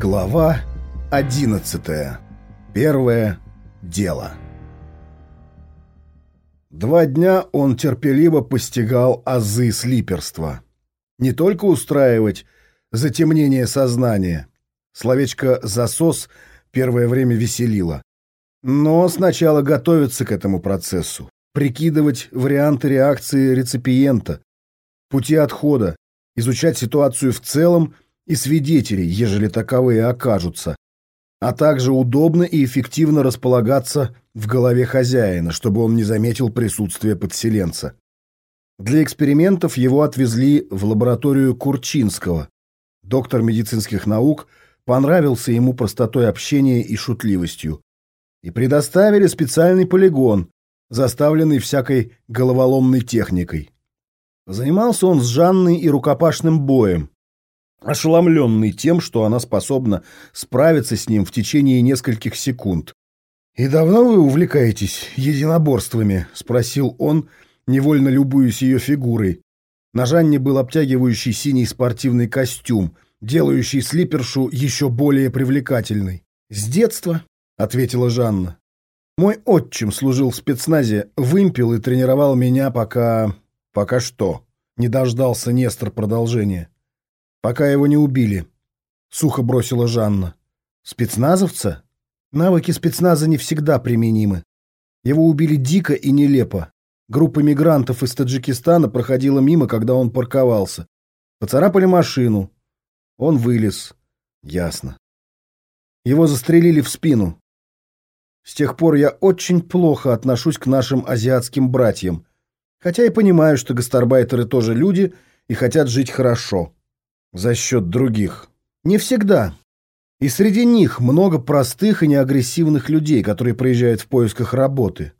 Глава 11. Первое дело. Два дня он терпеливо постигал азы слиперства. Не только устраивать затемнение сознания. Словечко «засос» первое время веселило. Но сначала готовиться к этому процессу, прикидывать варианты реакции реципиента, пути отхода, изучать ситуацию в целом и свидетелей, ежели таковые окажутся, а также удобно и эффективно располагаться в голове хозяина, чтобы он не заметил присутствие подселенца. Для экспериментов его отвезли в лабораторию Курчинского. Доктор медицинских наук понравился ему простотой общения и шутливостью. И предоставили специальный полигон, заставленный всякой головоломной техникой. Занимался он с Жанной и рукопашным боем, ошеломленный тем, что она способна справиться с ним в течение нескольких секунд. «И давно вы увлекаетесь единоборствами?» — спросил он, невольно любуясь ее фигурой. На Жанне был обтягивающий синий спортивный костюм, делающий слипершу еще более привлекательной. «С детства», — ответила Жанна. «Мой отчим служил в спецназе, вымпел и тренировал меня, пока... пока что?» Не дождался Нестор продолжения пока его не убили», — сухо бросила Жанна. «Спецназовца? Навыки спецназа не всегда применимы. Его убили дико и нелепо. Группа мигрантов из Таджикистана проходила мимо, когда он парковался. Поцарапали машину. Он вылез. Ясно. Его застрелили в спину. С тех пор я очень плохо отношусь к нашим азиатским братьям, хотя и понимаю, что гастарбайтеры тоже люди и хотят жить хорошо за счет других. Не всегда. И среди них много простых и неагрессивных людей, которые приезжают в поисках работы.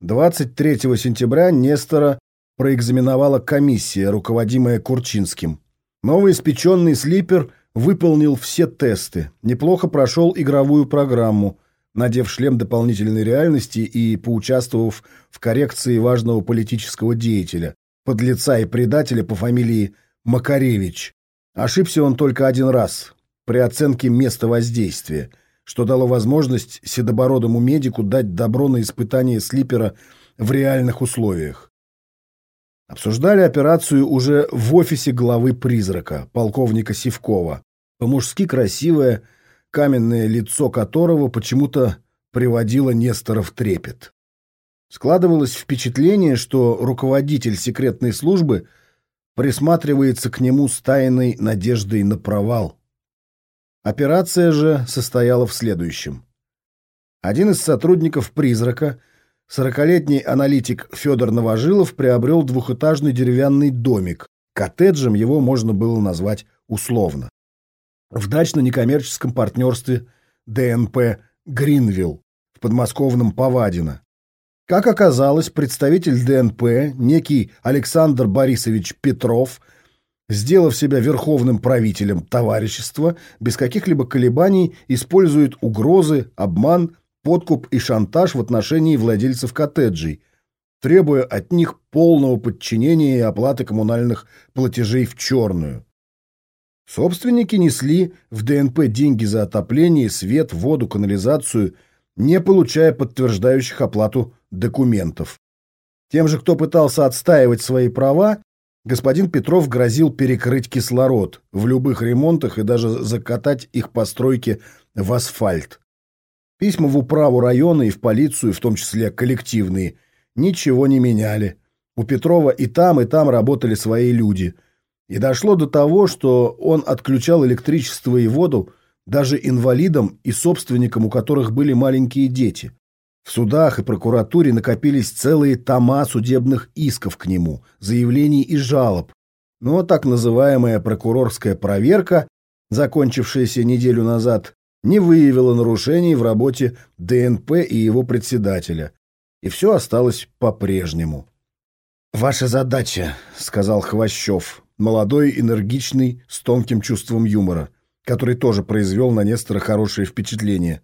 23 сентября Нестора проэкзаменовала комиссия, руководимая Курчинским. Новый испеченный слипер выполнил все тесты, неплохо прошел игровую программу, надев шлем дополнительной реальности и поучаствовав в коррекции важного политического деятеля, подлеца и предателя по фамилии Макаревич, Ошибся он только один раз при оценке места воздействия, что дало возможность седобородому медику дать добро на испытание слипера в реальных условиях. Обсуждали операцию уже в офисе главы «Призрака», полковника Сивкова, по-мужски красивое, каменное лицо которого почему-то приводило Нестора в трепет. Складывалось впечатление, что руководитель секретной службы – присматривается к нему с тайной надеждой на провал. Операция же состояла в следующем. Один из сотрудников «Призрака», сорокалетний аналитик Федор Новожилов, приобрел двухэтажный деревянный домик. Коттеджем его можно было назвать условно. В дачно-некоммерческом партнерстве ДНП «Гринвилл» в подмосковном Повадино. Как оказалось, представитель ДНП, некий Александр Борисович Петров, сделав себя верховным правителем товарищества, без каких-либо колебаний использует угрозы, обман, подкуп и шантаж в отношении владельцев коттеджей, требуя от них полного подчинения и оплаты коммунальных платежей в черную. Собственники несли в ДНП деньги за отопление, свет, воду, канализацию, не получая подтверждающих оплату документов. Тем же, кто пытался отстаивать свои права, господин Петров грозил перекрыть кислород в любых ремонтах и даже закатать их постройки в асфальт. Письма в управу района и в полицию, в том числе коллективные, ничего не меняли. У Петрова и там, и там работали свои люди. И дошло до того, что он отключал электричество и воду даже инвалидам и собственникам, у которых были маленькие дети. В судах и прокуратуре накопились целые тома судебных исков к нему, заявлений и жалоб. Но так называемая прокурорская проверка, закончившаяся неделю назад, не выявила нарушений в работе ДНП и его председателя. И все осталось по-прежнему. «Ваша задача», — сказал Хвощев, молодой, энергичный, с тонким чувством юмора, который тоже произвел на Нестора хорошее впечатление.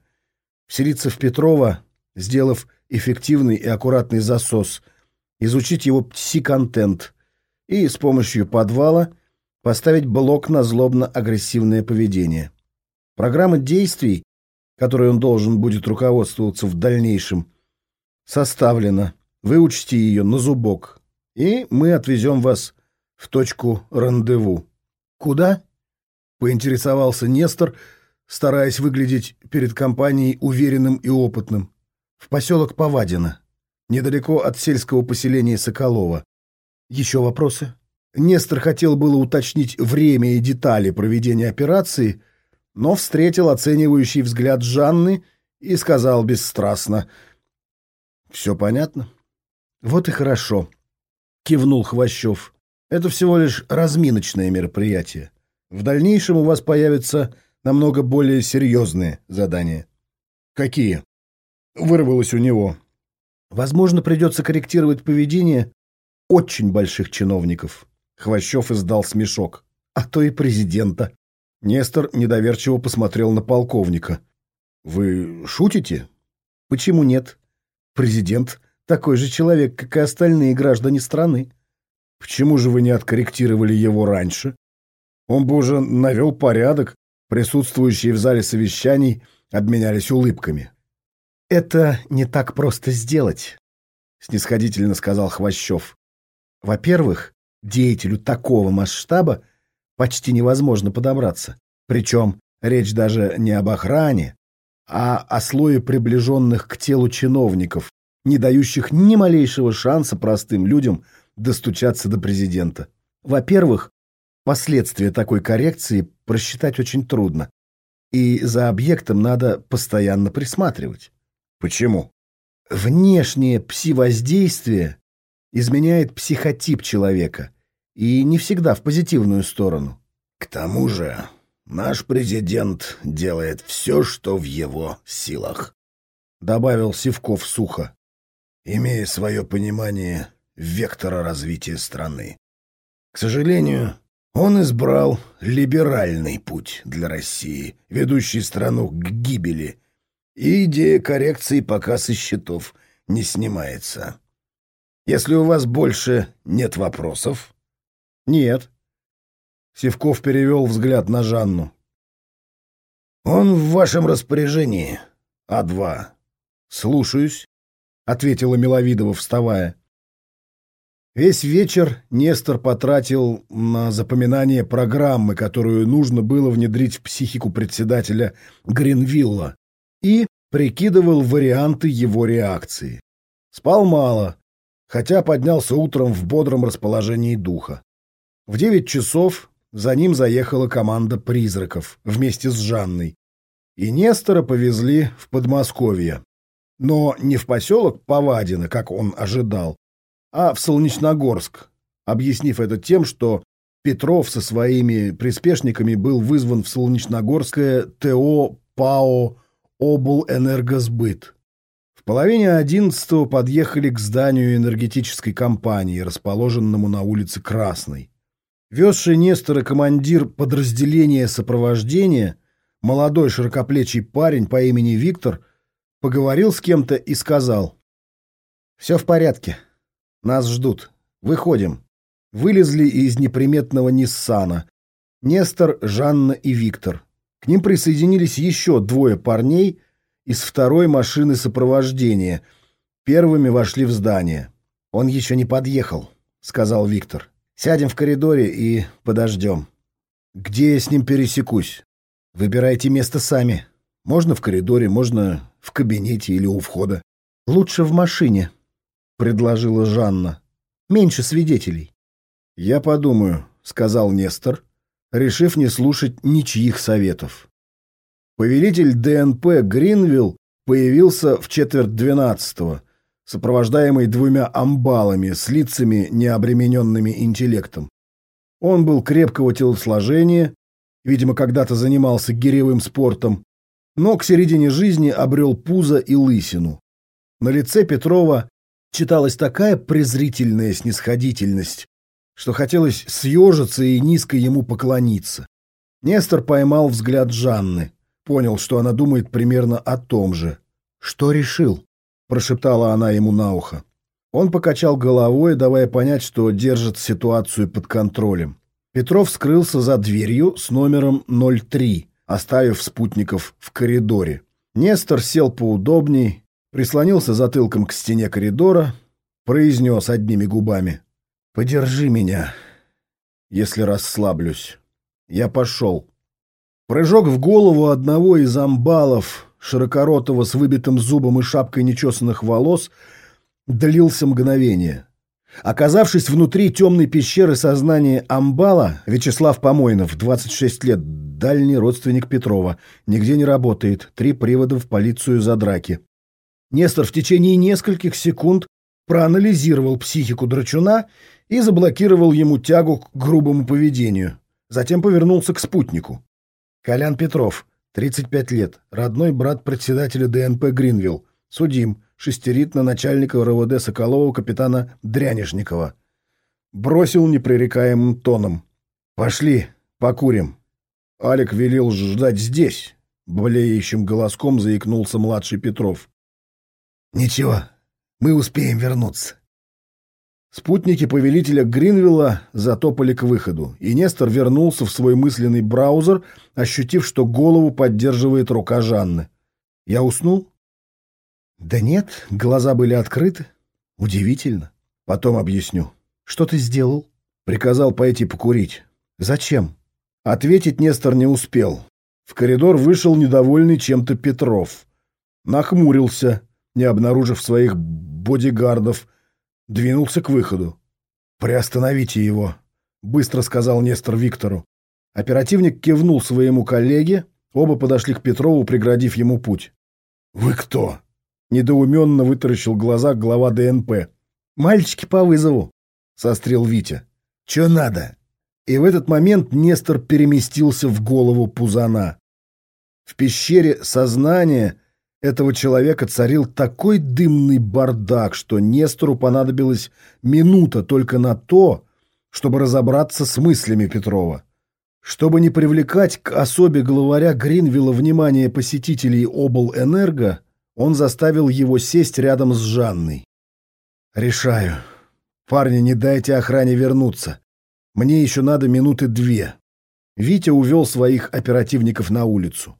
Вселиться в Петрова сделав эффективный и аккуратный засос, изучить его пси-контент и с помощью подвала поставить блок на злобно-агрессивное поведение. Программа действий, которой он должен будет руководствоваться в дальнейшем, составлена. Выучите ее на зубок, и мы отвезем вас в точку рандеву. Куда? Поинтересовался Нестор, стараясь выглядеть перед компанией уверенным и опытным. В поселок Повадино, недалеко от сельского поселения Соколова. Еще вопросы? Нестор хотел было уточнить время и детали проведения операции, но встретил оценивающий взгляд Жанны и сказал бесстрастно. «Все понятно?» «Вот и хорошо», — кивнул Хвощев. «Это всего лишь разминочное мероприятие. В дальнейшем у вас появятся намного более серьезные задания». «Какие?» — вырвалось у него. «Возможно, придется корректировать поведение очень больших чиновников». Хвощев издал смешок. «А то и президента». Нестор недоверчиво посмотрел на полковника. «Вы шутите?» «Почему нет? Президент — такой же человек, как и остальные граждане страны. Почему же вы не откорректировали его раньше? Он бы уже навел порядок, присутствующие в зале совещаний обменялись улыбками». «Это не так просто сделать», — снисходительно сказал Хвощев. «Во-первых, деятелю такого масштаба почти невозможно подобраться. Причем речь даже не об охране, а о слое приближенных к телу чиновников, не дающих ни малейшего шанса простым людям достучаться до президента. Во-первых, последствия такой коррекции просчитать очень трудно, и за объектом надо постоянно присматривать. Почему? Внешнее пси-воздействие изменяет психотип человека – и не всегда в позитивную сторону. К тому же наш президент делает все, что в его силах, — добавил Сивков сухо, имея свое понимание вектора развития страны. К сожалению, он избрал либеральный путь для России, ведущий страну к гибели, и идея коррекции пока со счетов не снимается. Если у вас больше нет вопросов, «Нет». Севков перевел взгляд на Жанну. «Он в вашем распоряжении, А2». «Слушаюсь», — ответила Миловидова, вставая. Весь вечер Нестор потратил на запоминание программы, которую нужно было внедрить в психику председателя Гринвилла, и прикидывал варианты его реакции. Спал мало, хотя поднялся утром в бодром расположении духа. В девять часов за ним заехала команда призраков вместе с Жанной. И Нестора повезли в Подмосковье. Но не в поселок Повадино, как он ожидал, а в Солнечногорск, объяснив это тем, что Петров со своими приспешниками был вызван в Солнечногорское ТО ПАО «Облэнергосбыт». В половине одиннадцатого подъехали к зданию энергетической компании, расположенному на улице Красной. Везший Нестора командир подразделения сопровождения, молодой широкоплечий парень по имени Виктор, поговорил с кем-то и сказал. «Все в порядке. Нас ждут. Выходим». Вылезли из неприметного Ниссана. Нестор, Жанна и Виктор. К ним присоединились еще двое парней из второй машины сопровождения. Первыми вошли в здание. «Он еще не подъехал», — сказал Виктор. Сядем в коридоре и подождем. Где я с ним пересекусь? Выбирайте место сами. Можно в коридоре, можно в кабинете или у входа. Лучше в машине, предложила Жанна. Меньше свидетелей. Я подумаю, сказал Нестор, решив не слушать ничьих советов. Повелитель ДНП Гринвилл появился в четверть двенадцатого, сопровождаемый двумя амбалами с лицами, необремененными интеллектом. Он был крепкого телосложения, видимо, когда-то занимался гиревым спортом, но к середине жизни обрел пузо и лысину. На лице Петрова читалась такая презрительная снисходительность, что хотелось съежиться и низко ему поклониться. Нестор поймал взгляд Жанны, понял, что она думает примерно о том же. Что решил? прошептала она ему на ухо. Он покачал головой, давая понять, что держит ситуацию под контролем. Петров скрылся за дверью с номером 03, оставив спутников в коридоре. Нестор сел поудобней, прислонился затылком к стене коридора, произнес одними губами. «Подержи меня, если расслаблюсь. Я пошел». Прыжок в голову одного из амбалов, широкоротого с выбитым зубом и шапкой нечесанных волос, длился мгновение. Оказавшись внутри темной пещеры сознания амбала, Вячеслав Помойнов, 26 лет, дальний родственник Петрова, нигде не работает, три привода в полицию за драки. Нестор в течение нескольких секунд проанализировал психику драчуна и заблокировал ему тягу к грубому поведению. Затем повернулся к спутнику. Колян Петров, 35 лет, родной брат председателя ДНП Гринвилл, судим, шестерит на начальника РОВД Соколова капитана Дрянишникова. Бросил непререкаемым тоном. «Пошли, покурим». Алик велел ждать здесь, блеющим голоском заикнулся младший Петров. «Ничего, мы успеем вернуться». Спутники повелителя Гринвилла затопали к выходу, и Нестор вернулся в свой мысленный браузер, ощутив, что голову поддерживает рука Жанны. «Я уснул?» «Да нет, глаза были открыты. Удивительно. Потом объясню. Что ты сделал?» «Приказал пойти покурить. Зачем?» Ответить Нестор не успел. В коридор вышел недовольный чем-то Петров. Нахмурился, не обнаружив своих бодигардов, двинулся к выходу. «Приостановите его», — быстро сказал Нестор Виктору. Оперативник кивнул своему коллеге, оба подошли к Петрову, преградив ему путь. «Вы кто?» — недоуменно вытаращил глаза глава ДНП. «Мальчики по вызову», — сострил Витя. «Чё надо?» И в этот момент Нестор переместился в голову Пузана. В пещере сознания этого человека царил такой дымный бардак, что Нестору понадобилась минута только на то, чтобы разобраться с мыслями Петрова. Чтобы не привлекать к особе главаря Гринвилла внимание посетителей Обл-Энерго, он заставил его сесть рядом с Жанной. «Решаю. Парни, не дайте охране вернуться. Мне еще надо минуты две». Витя увел своих оперативников на улицу.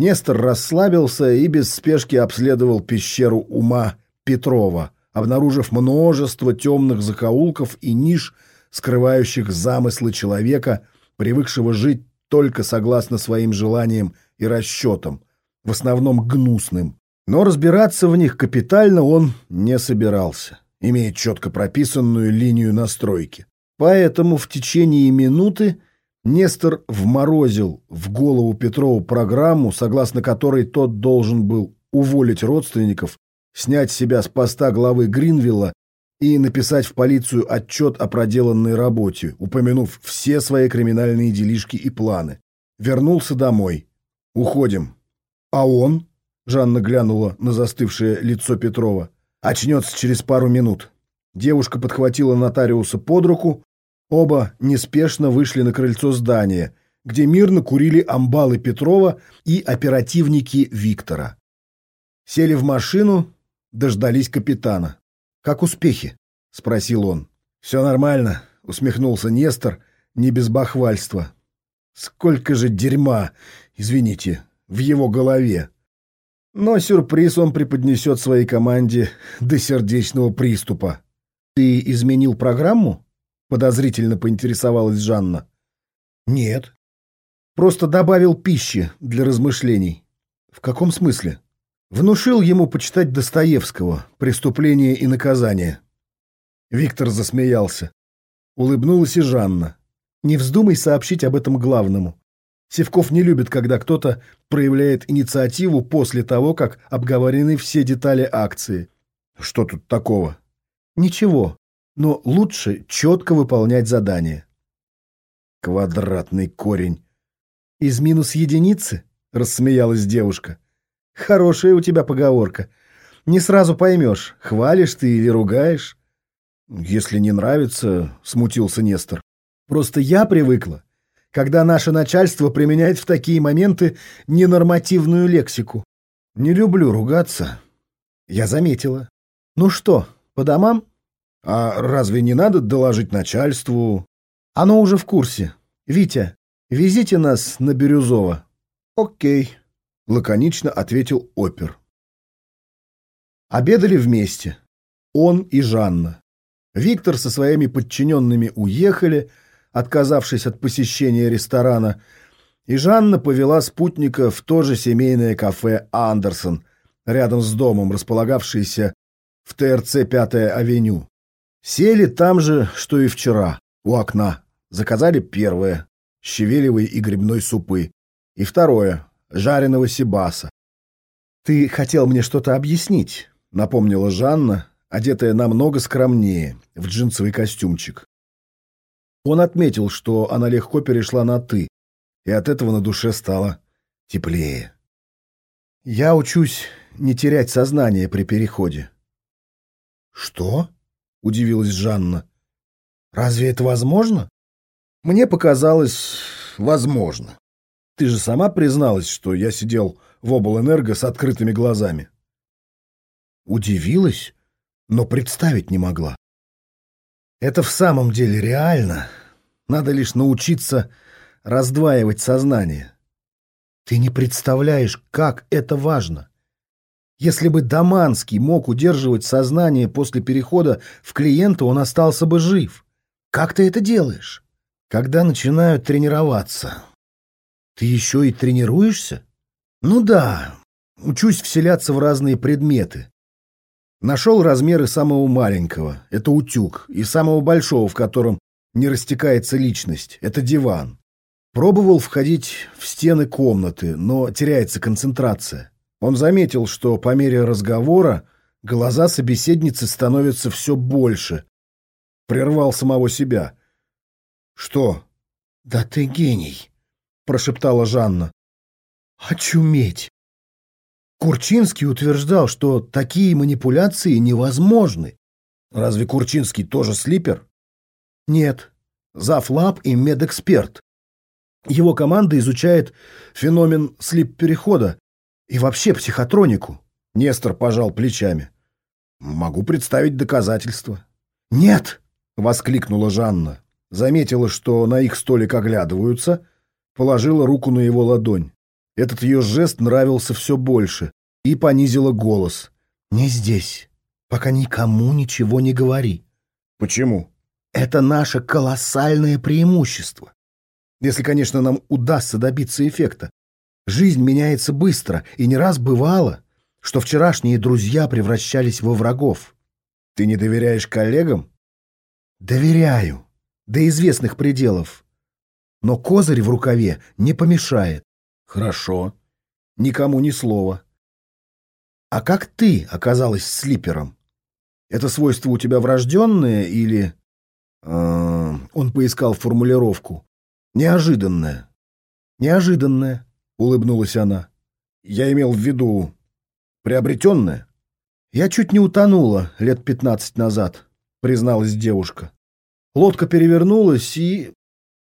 Нестор расслабился и без спешки обследовал пещеру ума Петрова, обнаружив множество темных закоулков и ниш, скрывающих замыслы человека, привыкшего жить только согласно своим желаниям и расчетам, в основном гнусным. Но разбираться в них капитально он не собирался, имея четко прописанную линию настройки. Поэтому в течение минуты Нестор вморозил в голову Петрову программу, согласно которой тот должен был уволить родственников, снять себя с поста главы Гринвилла и написать в полицию отчет о проделанной работе, упомянув все свои криминальные делишки и планы. Вернулся домой. «Уходим». «А он?» — Жанна глянула на застывшее лицо Петрова. «Очнется через пару минут». Девушка подхватила нотариуса под руку, Оба неспешно вышли на крыльцо здания, где мирно курили амбалы Петрова и оперативники Виктора. Сели в машину, дождались капитана. «Как успехи?» — спросил он. «Все нормально», — усмехнулся Нестор, не без бахвальства. «Сколько же дерьма, извините, в его голове!» Но сюрприз он преподнесет своей команде до сердечного приступа. «Ты изменил программу?» Подозрительно поинтересовалась Жанна. Нет. Просто добавил пищи для размышлений. В каком смысле? Внушил ему почитать Достоевского «Преступление и наказание». Виктор засмеялся. Улыбнулась и Жанна. Не вздумай сообщить об этом главному. Севков не любит, когда кто-то проявляет инициативу после того, как обговорены все детали акции. Что тут такого? Ничего но лучше четко выполнять задание. Квадратный корень. Из минус единицы? Рассмеялась девушка. Хорошая у тебя поговорка. Не сразу поймешь, хвалишь ты или ругаешь. Если не нравится, смутился Нестор. Просто я привыкла, когда наше начальство применяет в такие моменты ненормативную лексику. Не люблю ругаться. Я заметила. Ну что, по домам? А разве не надо доложить начальству? Оно уже в курсе. Витя, везите нас на Бирюзово. Окей, лаконично ответил опер. Обедали вместе. Он и Жанна. Виктор со своими подчиненными уехали, отказавшись от посещения ресторана, и Жанна повела спутника в то же семейное кафе «Андерсон», рядом с домом, располагавшееся в ТРЦ «Пятая авеню». Сели там же, что и вчера, у окна. Заказали первое – щавелевой и грибной супы, и второе – жареного сибаса. «Ты хотел мне что-то объяснить», — напомнила Жанна, одетая намного скромнее, в джинсовый костюмчик. Он отметил, что она легко перешла на «ты», и от этого на душе стало теплее. «Я учусь не терять сознание при переходе». «Что?» — удивилась Жанна. «Разве это возможно?» «Мне показалось, возможно. Ты же сама призналась, что я сидел в облэнерго с открытыми глазами». Удивилась, но представить не могла. Это в самом деле реально. Надо лишь научиться раздваивать сознание. Ты не представляешь, как это важно. Если бы Даманский мог удерживать сознание после перехода в клиента, он остался бы жив. Как ты это делаешь? Когда начинают тренироваться. Ты еще и тренируешься? Ну да, учусь вселяться в разные предметы. Нашел размеры самого маленького, это утюг, и самого большого, в котором не растекается личность, это диван. Пробовал входить в стены комнаты, но теряется концентрация. Он заметил, что по мере разговора глаза собеседницы становятся все больше. Прервал самого себя. «Что?» «Да ты гений!» — прошептала Жанна. «Очуметь!» Курчинский утверждал, что такие манипуляции невозможны. Разве Курчинский тоже слипер? Нет. Зафлаб и медэксперт. Его команда изучает феномен слип-перехода и вообще психотронику. Нестор пожал плечами. Могу представить доказательства. Нет! Воскликнула Жанна. Заметила, что на их столик оглядываются, положила руку на его ладонь. Этот ее жест нравился все больше и понизила голос. «Не здесь. Пока никому ничего не говори». «Почему?» «Это наше колоссальное преимущество. Если, конечно, нам удастся добиться эффекта. Жизнь меняется быстро, и не раз бывало, что вчерашние друзья превращались во врагов. Ты не доверяешь коллегам? Доверяю. До известных пределов. Но козырь в рукаве не помешает. Хорошо. Никому ни слова. А как ты оказалась слипером? Это свойство у тебя врожденное или... Э, он поискал формулировку. Неожиданное. Неожиданное, улыбнулась она. Я имел в виду приобретенное. Я чуть не утонула лет пятнадцать назад, призналась девушка. Лодка перевернулась и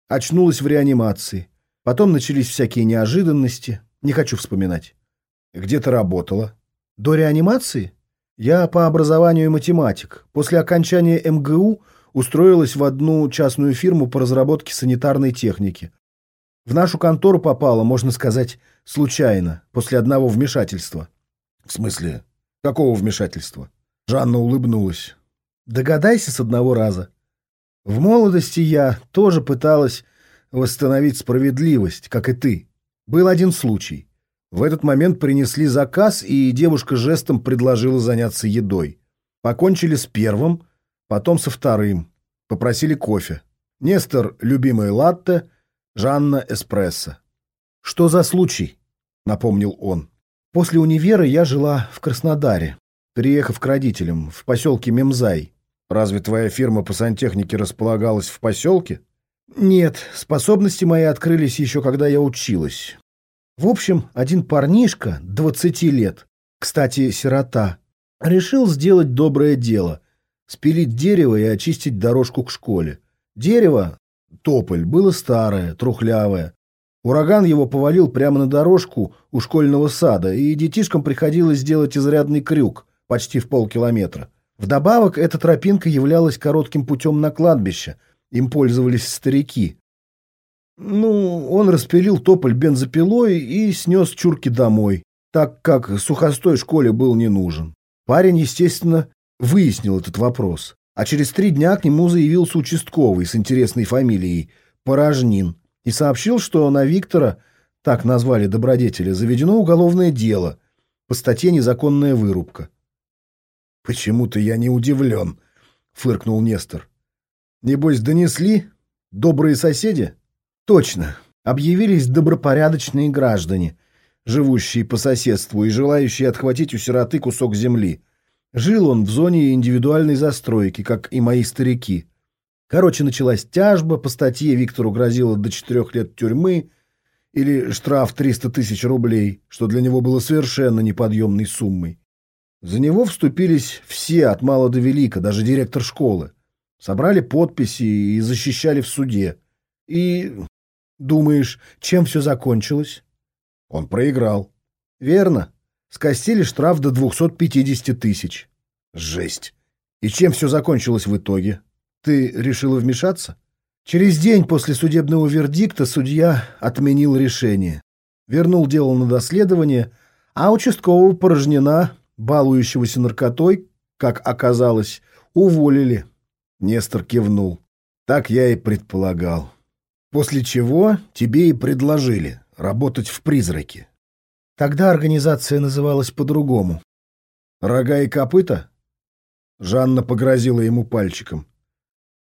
очнулась в реанимации. Потом начались всякие неожиданности. Не хочу вспоминать. Где ты работала? До реанимации? Я по образованию математик. После окончания МГУ устроилась в одну частную фирму по разработке санитарной техники. В нашу контору попала, можно сказать, случайно, после одного вмешательства. В смысле? Какого вмешательства? Жанна улыбнулась. Догадайся с одного раза. В молодости я тоже пыталась восстановить справедливость, как и ты. Был один случай. В этот момент принесли заказ, и девушка жестом предложила заняться едой. Покончили с первым, потом со вторым. Попросили кофе. Нестор – любимое латте, Жанна – эспрессо. «Что за случай?» – напомнил он. «После универа я жила в Краснодаре, приехав к родителям, в поселке Мемзай. Разве твоя фирма по сантехнике располагалась в поселке?» Нет, способности мои открылись еще когда я училась. В общем, один парнишка, 20 лет, кстати, сирота, решил сделать доброе дело — спилить дерево и очистить дорожку к школе. Дерево, тополь, было старое, трухлявое. Ураган его повалил прямо на дорожку у школьного сада, и детишкам приходилось сделать изрядный крюк, почти в полкилометра. Вдобавок, эта тропинка являлась коротким путем на кладбище — им пользовались старики. Ну, он распилил тополь бензопилой и снес чурки домой, так как сухостой школе был не нужен. Парень, естественно, выяснил этот вопрос, а через три дня к нему заявился участковый с интересной фамилией Порожнин и сообщил, что на Виктора, так назвали добродетеля, заведено уголовное дело по статье «Незаконная вырубка». «Почему-то я не удивлен», — фыркнул Нестор. «Небось, донесли? Добрые соседи?» «Точно. Объявились добропорядочные граждане, живущие по соседству и желающие отхватить у сироты кусок земли. Жил он в зоне индивидуальной застройки, как и мои старики. Короче, началась тяжба, по статье Виктору грозило до четырех лет тюрьмы или штраф 300 тысяч рублей, что для него было совершенно неподъемной суммой. За него вступились все, от мала до велика, даже директор школы. Собрали подписи и защищали в суде. И, думаешь, чем все закончилось? Он проиграл. Верно. Скостили штраф до 250 тысяч. Жесть. И чем все закончилось в итоге? Ты решила вмешаться? Через день после судебного вердикта судья отменил решение. Вернул дело на доследование, а участкового порожнена, балующегося наркотой, как оказалось, уволили. Нестор кивнул. Так я и предполагал. После чего тебе и предложили работать в «Призраке». Тогда организация называлась по-другому. «Рога и копыта?» Жанна погрозила ему пальчиком.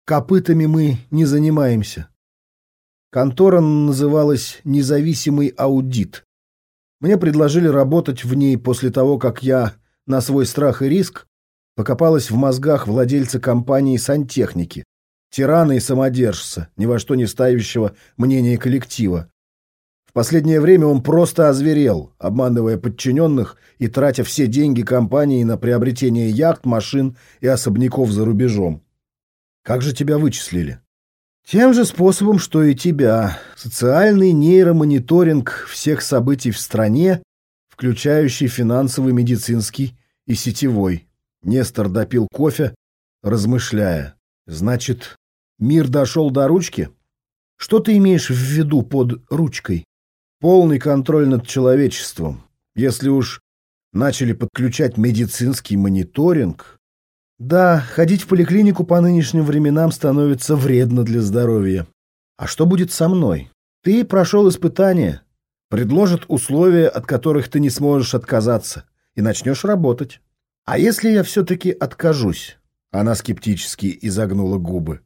«Копытами мы не занимаемся. Контора называлась «Независимый аудит». Мне предложили работать в ней после того, как я на свой страх и риск покопалась в мозгах владельца компании «Сантехники», тирана и самодержца, ни во что не ставящего мнение коллектива, последнее время он просто озверел, обманывая подчиненных и тратя все деньги компании на приобретение яхт, машин и особняков за рубежом. Как же тебя вычислили? Тем же способом, что и тебя. Социальный нейромониторинг всех событий в стране, включающий финансовый, медицинский и сетевой. Нестор допил кофе, размышляя. Значит, мир дошел до ручки? Что ты имеешь в виду под ручкой? Полный контроль над человечеством. Если уж начали подключать медицинский мониторинг... Да, ходить в поликлинику по нынешним временам становится вредно для здоровья. А что будет со мной? Ты прошел испытание. Предложат условия, от которых ты не сможешь отказаться, и начнешь работать. А если я все-таки откажусь? Она скептически изогнула губы.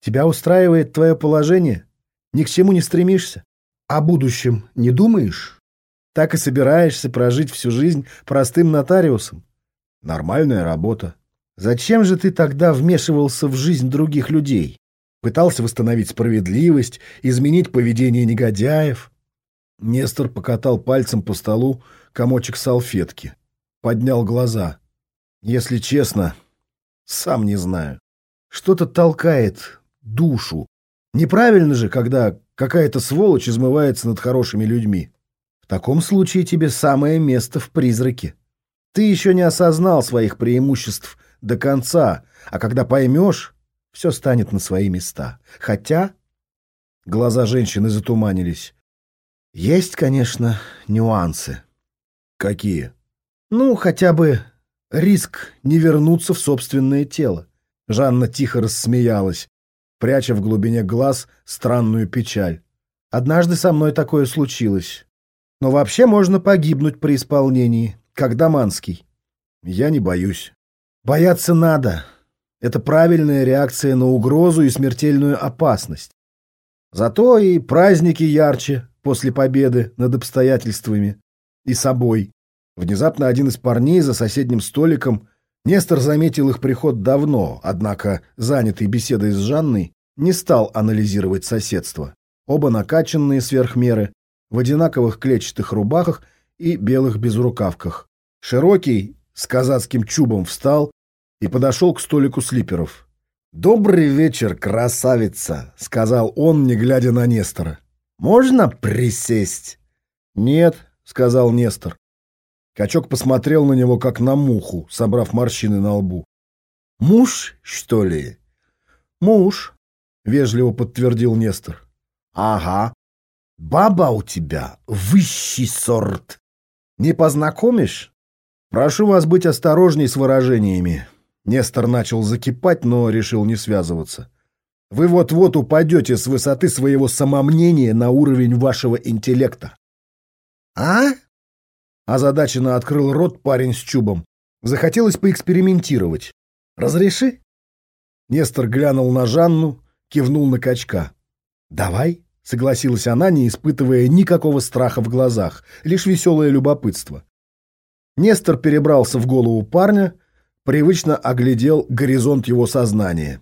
Тебя устраивает твое положение? Ни к чему не стремишься? О будущем не думаешь? Так и собираешься прожить всю жизнь простым нотариусом? Нормальная работа. Зачем же ты тогда вмешивался в жизнь других людей? Пытался восстановить справедливость, изменить поведение негодяев? Нестор покатал пальцем по столу комочек салфетки. Поднял глаза. Если честно, сам не знаю. Что-то толкает душу. Неправильно же, когда Какая-то сволочь измывается над хорошими людьми. В таком случае тебе самое место в призраке. Ты еще не осознал своих преимуществ до конца, а когда поймешь, все станет на свои места. Хотя... Глаза женщины затуманились. Есть, конечно, нюансы. Какие? Ну, хотя бы риск не вернуться в собственное тело. Жанна тихо рассмеялась пряча в глубине глаз странную печаль. Однажды со мной такое случилось. Но вообще можно погибнуть при исполнении, как Даманский. Я не боюсь. Бояться надо. Это правильная реакция на угрозу и смертельную опасность. Зато и праздники ярче после победы над обстоятельствами и собой. Внезапно один из парней за соседним столиком Нестор заметил их приход давно, однако, занятый беседой с Жанной, не стал анализировать соседство. Оба накачанные сверх меры, в одинаковых клетчатых рубахах и белых безрукавках. Широкий, с казацким чубом, встал и подошел к столику слиперов. «Добрый вечер, красавица!» — сказал он, не глядя на Нестора. «Можно присесть?» «Нет», — сказал Нестор. Качок посмотрел на него, как на муху, собрав морщины на лбу. «Муж, что ли?» «Муж», — вежливо подтвердил Нестор. Ага. Баба у тебя высший сорт. Не познакомишь? Прошу вас быть осторожней с выражениями. Нестор начал закипать, но решил не связываться. Вы вот-вот упадете с высоты своего самомнения на уровень вашего интеллекта. А? Озадаченно открыл рот парень с чубом. Захотелось поэкспериментировать. Разреши? Нестор глянул на Жанну, кивнул на качка. «Давай», — согласилась она, не испытывая никакого страха в глазах, лишь веселое любопытство. Нестор перебрался в голову парня, привычно оглядел горизонт его сознания.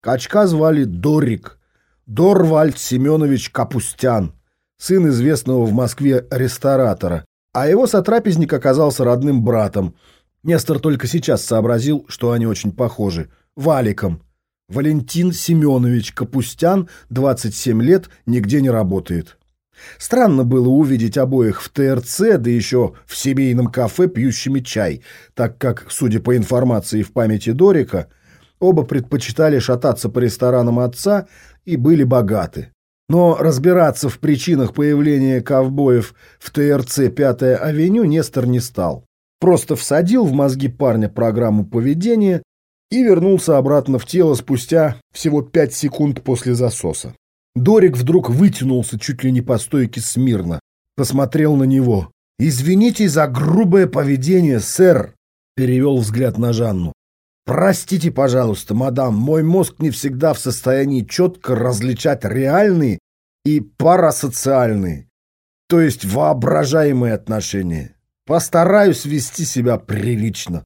Качка звали Дорик, Дорвальд Семенович Капустян, сын известного в Москве ресторатора, а его сотрапезник оказался родным братом. Нестор только сейчас сообразил, что они очень похожи. Валиком. Валентин Семенович Капустян, 27 лет, нигде не работает. Странно было увидеть обоих в ТРЦ, да еще в семейном кафе, пьющими чай, так как, судя по информации в памяти Дорика, оба предпочитали шататься по ресторанам отца и были богаты. Но разбираться в причинах появления ковбоев в ТРЦ «Пятая авеню» Нестор не стал. Просто всадил в мозги парня программу поведения и вернулся обратно в тело спустя всего пять секунд после засоса. Дорик вдруг вытянулся чуть ли не по стойке смирно, посмотрел на него. «Извините за грубое поведение, сэр», — перевел взгляд на Жанну. «Простите, пожалуйста, мадам, мой мозг не всегда в состоянии четко различать реальные и парасоциальные, то есть воображаемые отношения. Постараюсь вести себя прилично.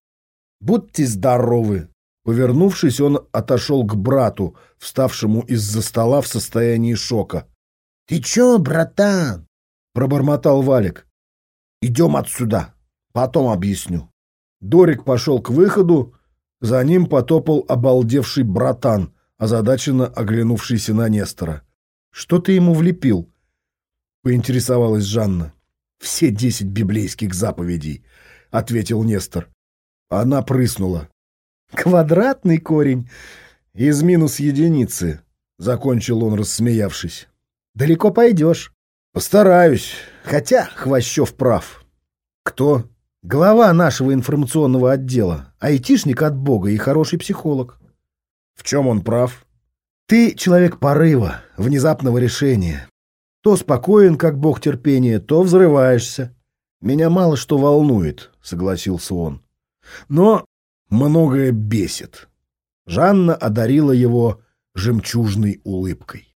Будьте здоровы!» Повернувшись, он отошел к брату, вставшему из-за стола в состоянии шока. — Ты чё, братан? — пробормотал Валик. — Идем отсюда. Потом объясню. Дорик пошел к выходу, за ним потопал обалдевший братан, озадаченно оглянувшийся на Нестора. — Что ты ему влепил? — поинтересовалась Жанна. — Все десять библейских заповедей, — ответил Нестор. Она прыснула. Квадратный корень из минус единицы, — закончил он, рассмеявшись. Далеко пойдешь. Постараюсь. Хотя Хвощев прав. Кто? Глава нашего информационного отдела. Айтишник от бога и хороший психолог. В чем он прав? Ты человек порыва, внезапного решения. То спокоен, как бог терпения, то взрываешься. Меня мало что волнует, согласился он. Но многое бесит. Жанна одарила его жемчужной улыбкой.